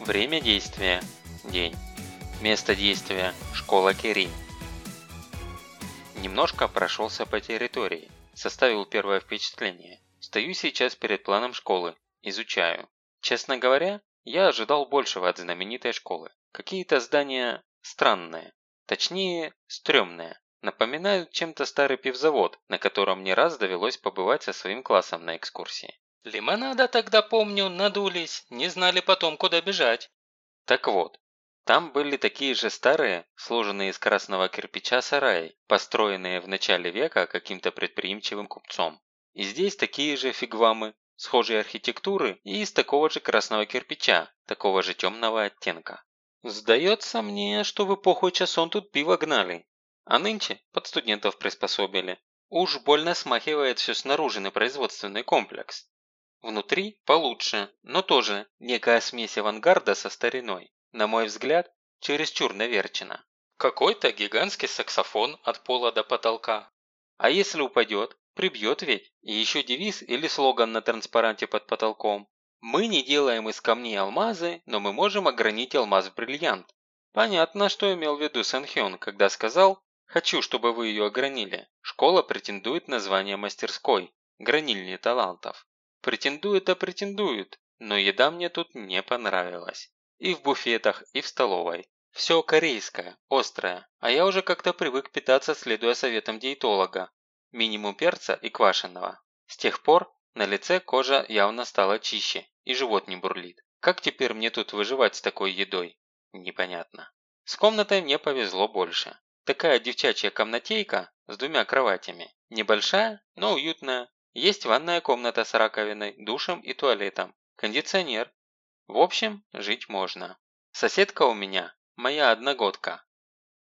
Время действия – день. Место действия – школа Керин. Немножко прошелся по территории, составил первое впечатление. Стою сейчас перед планом школы, изучаю. Честно говоря, я ожидал большего от знаменитой школы. Какие-то здания странные, точнее, стрёмные. Напоминают чем-то старый пивзавод, на котором не раз довелось побывать со своим классом на экскурсии. Лимонада тогда, помню, надулись, не знали потом, куда бежать. Так вот, там были такие же старые, сложенные из красного кирпича сараи, построенные в начале века каким-то предприимчивым купцом. И здесь такие же фигвамы, схожей архитектуры и из такого же красного кирпича, такого же темного оттенка. Сдается мне, что в эпоху часон тут пиво гнали, а нынче под студентов приспособили. Уж больно смахивает все снаружи на производственный комплекс. Внутри получше, но тоже некая смесь авангарда со стариной. На мой взгляд, чересчур наверчена. Какой-то гигантский саксофон от пола до потолка. А если упадет, прибьет ведь. И еще девиз или слоган на транспаранте под потолком. Мы не делаем из камней алмазы, но мы можем огранить алмаз в бриллиант. Понятно, что имел в виду Сэн Хён, когда сказал «Хочу, чтобы вы ее огранили». Школа претендует на звание мастерской, гранильни талантов. Претендует, а претендует, но еда мне тут не понравилась. И в буфетах, и в столовой. Все корейское, острое, а я уже как-то привык питаться, следуя советам диетолога. Минимум перца и квашеного. С тех пор на лице кожа явно стала чище, и живот не бурлит. Как теперь мне тут выживать с такой едой? Непонятно. С комнатой мне повезло больше. Такая девчачья комнатейка с двумя кроватями. Небольшая, но уютная, есть ванная комната с раковиной, душем и туалетом, кондиционер. В общем, жить можно. Соседка у меня – моя одногодка.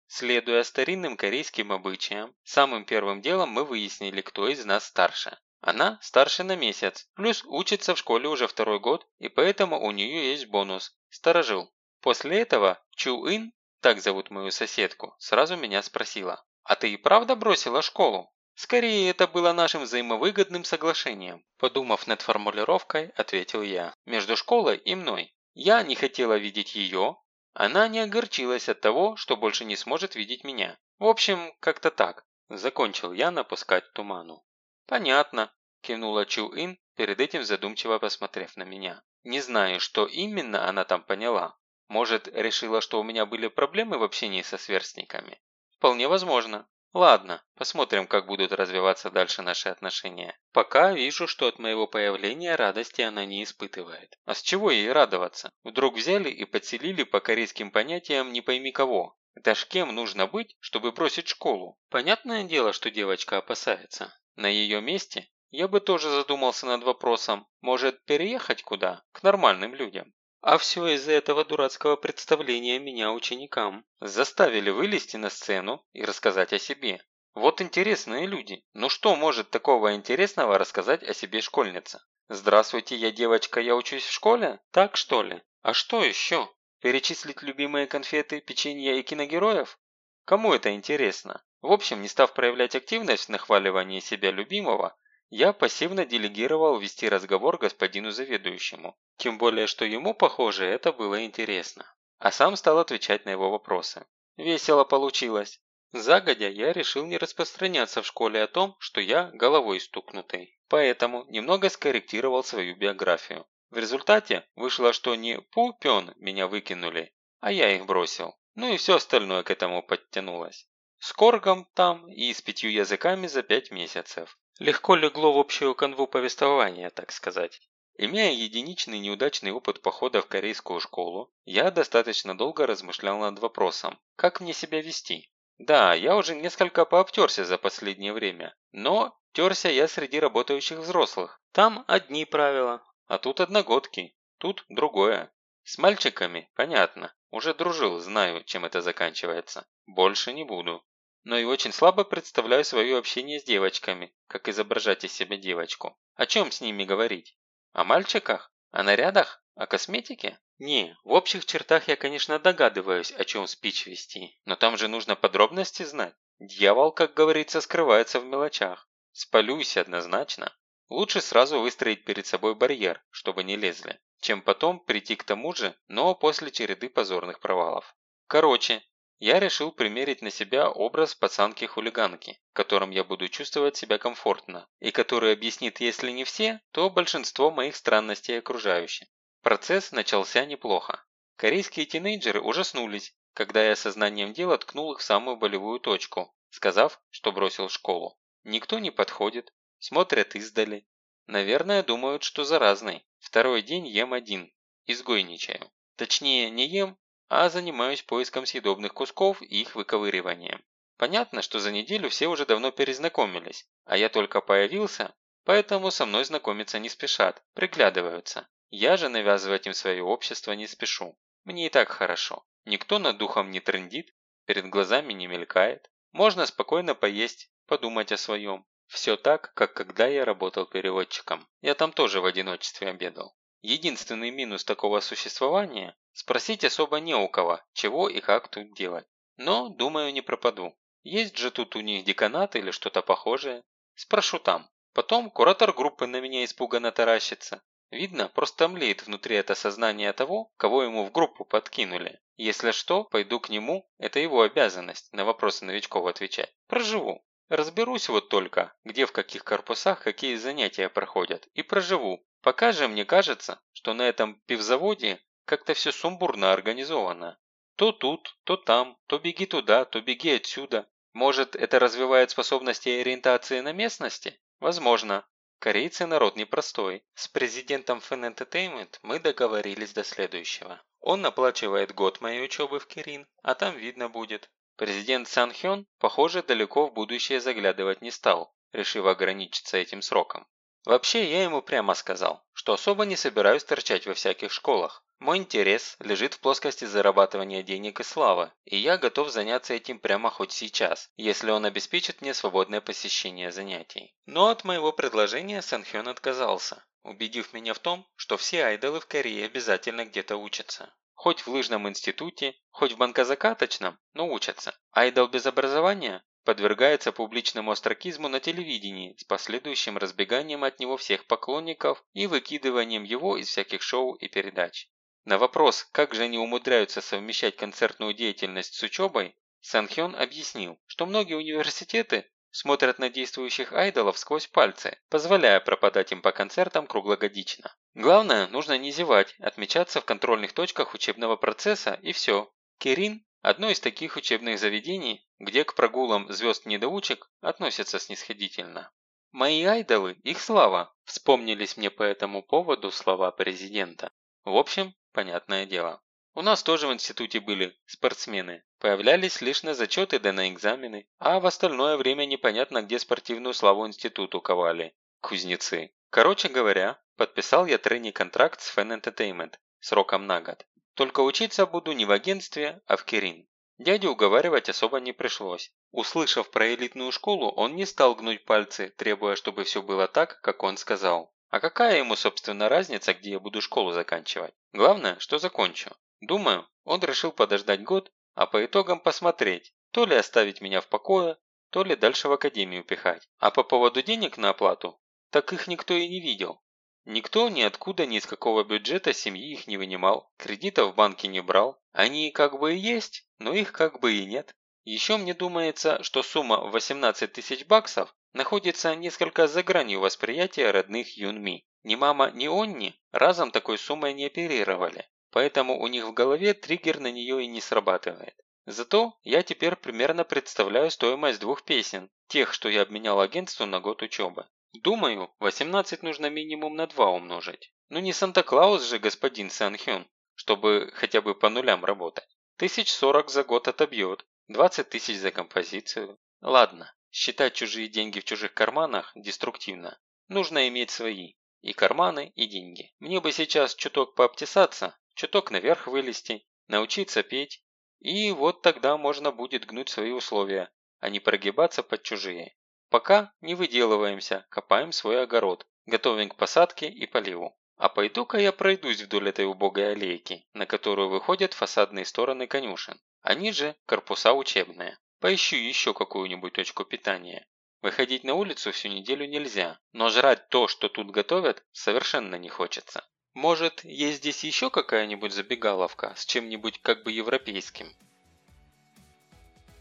Следуя старинным корейским обычаям, самым первым делом мы выяснили, кто из нас старше. Она старше на месяц, плюс учится в школе уже второй год, и поэтому у нее есть бонус – сторожил. После этого Чу Ин, так зовут мою соседку, сразу меня спросила, «А ты и правда бросила школу?» Скорее, это было нашим взаимовыгодным соглашением. Подумав над формулировкой, ответил я. Между школой и мной. Я не хотела видеть ее. Она не огорчилась от того, что больше не сможет видеть меня. В общем, как-то так. Закончил я напускать туману. Понятно, кивнула Чу Ин, перед этим задумчиво посмотрев на меня. Не знаю, что именно она там поняла. Может, решила, что у меня были проблемы в общении со сверстниками? Вполне возможно. Ладно, посмотрим, как будут развиваться дальше наши отношения. Пока вижу, что от моего появления радости она не испытывает. А с чего ей радоваться? Вдруг взяли и подселили по корейским понятиям не пойми кого. Это ж кем нужно быть, чтобы бросить школу? Понятное дело, что девочка опасается. На ее месте я бы тоже задумался над вопросом, может переехать куда? К нормальным людям. А все из-за этого дурацкого представления меня ученикам. Заставили вылезти на сцену и рассказать о себе. Вот интересные люди. Ну что может такого интересного рассказать о себе школьница? Здравствуйте, я девочка, я учусь в школе? Так что ли? А что еще? Перечислить любимые конфеты, печенье и киногероев? Кому это интересно? В общем, не став проявлять активность в нахваливании себя любимого, я пассивно делегировал вести разговор господину заведующему, тем более, что ему, похоже, это было интересно. А сам стал отвечать на его вопросы. Весело получилось. Загодя я решил не распространяться в школе о том, что я головой стукнутый. Поэтому немного скорректировал свою биографию. В результате вышло, что не пупен меня выкинули, а я их бросил. Ну и все остальное к этому подтянулось. С коргом там и с пятью языками за пять месяцев. Легко легло в общую канву повествования, так сказать. Имея единичный неудачный опыт похода в корейскую школу, я достаточно долго размышлял над вопросом, как мне себя вести. Да, я уже несколько пообтерся за последнее время, но терся я среди работающих взрослых. Там одни правила, а тут одногодки, тут другое. С мальчиками, понятно, уже дружил, знаю, чем это заканчивается. Больше не буду но и очень слабо представляю свое общение с девочками, как изображать из себя девочку. О чем с ними говорить? О мальчиках? О нарядах? О косметике? Не, в общих чертах я, конечно, догадываюсь, о чем спич вести, но там же нужно подробности знать. Дьявол, как говорится, скрывается в мелочах. Спалюсь однозначно. Лучше сразу выстроить перед собой барьер, чтобы не лезли. Чем потом прийти к тому же, но после череды позорных провалов. Короче, я решил примерить на себя образ пацанки-хулиганки, в котором я буду чувствовать себя комфортно, и который объяснит, если не все, то большинство моих странностей окружающих. Процесс начался неплохо. Корейские тинейджеры ужаснулись, когда я сознанием дела ткнул их в самую болевую точку, сказав, что бросил школу. Никто не подходит, смотрят издали. Наверное, думают, что заразный. Второй день ем один, изгойничаю. Точнее, не ем, а занимаюсь поиском съедобных кусков и их выковыриванием. Понятно, что за неделю все уже давно перезнакомились, а я только появился, поэтому со мной знакомиться не спешат, приглядываются. Я же навязывать им свое общество не спешу. Мне и так хорошо. Никто над духом не трендит, перед глазами не мелькает. Можно спокойно поесть, подумать о своем. Все так, как когда я работал переводчиком. Я там тоже в одиночестве обедал. Единственный минус такого существования – спросить особо не у кого, чего и как тут делать. Но, думаю, не пропаду. Есть же тут у них деканат или что-то похожее. Спрошу там. Потом куратор группы на меня испуганно таращится. Видно, просто млеет внутри это сознание того, кого ему в группу подкинули. Если что, пойду к нему, это его обязанность на вопросы новичков отвечать. Проживу. Разберусь вот только, где в каких корпусах какие занятия проходят, и проживу, Пока же мне кажется, что на этом пивзаводе как-то все сумбурно организовано. То тут, то там, то беги туда, то беги отсюда. Может, это развивает способности ориентации на местности? Возможно. Корейцы народ непростой. С президентом Fan Entertainment мы договорились до следующего. Он оплачивает год моей учебы в Кирин, а там видно будет. Президент Сан Хён, похоже, далеко в будущее заглядывать не стал, решив ограничиться этим сроком. Вообще, я ему прямо сказал, что особо не собираюсь торчать во всяких школах. Мой интерес лежит в плоскости зарабатывания денег и славы, и я готов заняться этим прямо хоть сейчас, если он обеспечит мне свободное посещение занятий. Но от моего предложения Санхён отказался, убедив меня в том, что все айдолы в Корее обязательно где-то учатся. Хоть в лыжном институте, хоть в банкозакаточном, но учатся. Айдол без образования подвергается публичному остракизму на телевидении с последующим разбеганием от него всех поклонников и выкидыванием его из всяких шоу и передач. На вопрос, как же они умудряются совмещать концертную деятельность с учебой, Санхён объяснил, что многие университеты смотрят на действующих айдолов сквозь пальцы, позволяя пропадать им по концертам круглогодично. Главное, нужно не зевать, отмечаться в контрольных точках учебного процесса и все. Кирин Одно из таких учебных заведений, где к прогулам звезд-недоучек относятся снисходительно. «Мои айдолы, их слава!» – вспомнились мне по этому поводу слова президента. В общем, понятное дело. У нас тоже в институте были спортсмены. Появлялись лишь на зачеты да на экзамены, а в остальное время непонятно, где спортивную славу институту ковали. Кузнецы. Короче говоря, подписал я тренинг-контракт с Fan Entertainment сроком на год. Только учиться буду не в агентстве, а в Кирин. Дядю уговаривать особо не пришлось. Услышав про элитную школу, он не стал гнуть пальцы, требуя, чтобы все было так, как он сказал. А какая ему, собственно, разница, где я буду школу заканчивать? Главное, что закончу. Думаю, он решил подождать год, а по итогам посмотреть, то ли оставить меня в покое, то ли дальше в академию пихать. А по поводу денег на оплату, так их никто и не видел. Никто ниоткуда ни из какого бюджета семьи их не вынимал, кредитов в банке не брал. Они как бы и есть, но их как бы и нет. Еще мне думается, что сумма в 18 тысяч баксов находится несколько за гранью восприятия родных Юнми. Ни мама, ни Онни разом такой суммой не оперировали, поэтому у них в голове триггер на нее и не срабатывает. Зато я теперь примерно представляю стоимость двух песен, тех, что я обменял агентству на год учебы. Думаю, 18 нужно минимум на 2 умножить. Ну не Санта-Клаус же господин Санхён, чтобы хотя бы по нулям работать. Тысяч сорок за год отобьет, 20 тысяч за композицию. Ладно, считать чужие деньги в чужих карманах деструктивно. Нужно иметь свои. И карманы, и деньги. Мне бы сейчас чуток пообтесаться, чуток наверх вылезти, научиться петь. И вот тогда можно будет гнуть свои условия, а не прогибаться под чужие. Пока не выделываемся, копаем свой огород, готовим к посадке и поливу. А пойду-ка я пройдусь вдоль этой убогой аллейки, на которую выходят фасадные стороны конюшен. Они же корпуса учебные. Поищу еще какую-нибудь точку питания. Выходить на улицу всю неделю нельзя, но жрать то, что тут готовят, совершенно не хочется. Может, есть здесь еще какая-нибудь забегаловка с чем-нибудь как бы европейским?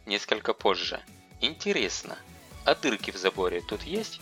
Несколько позже. Интересно, а дырки в заборе тут есть?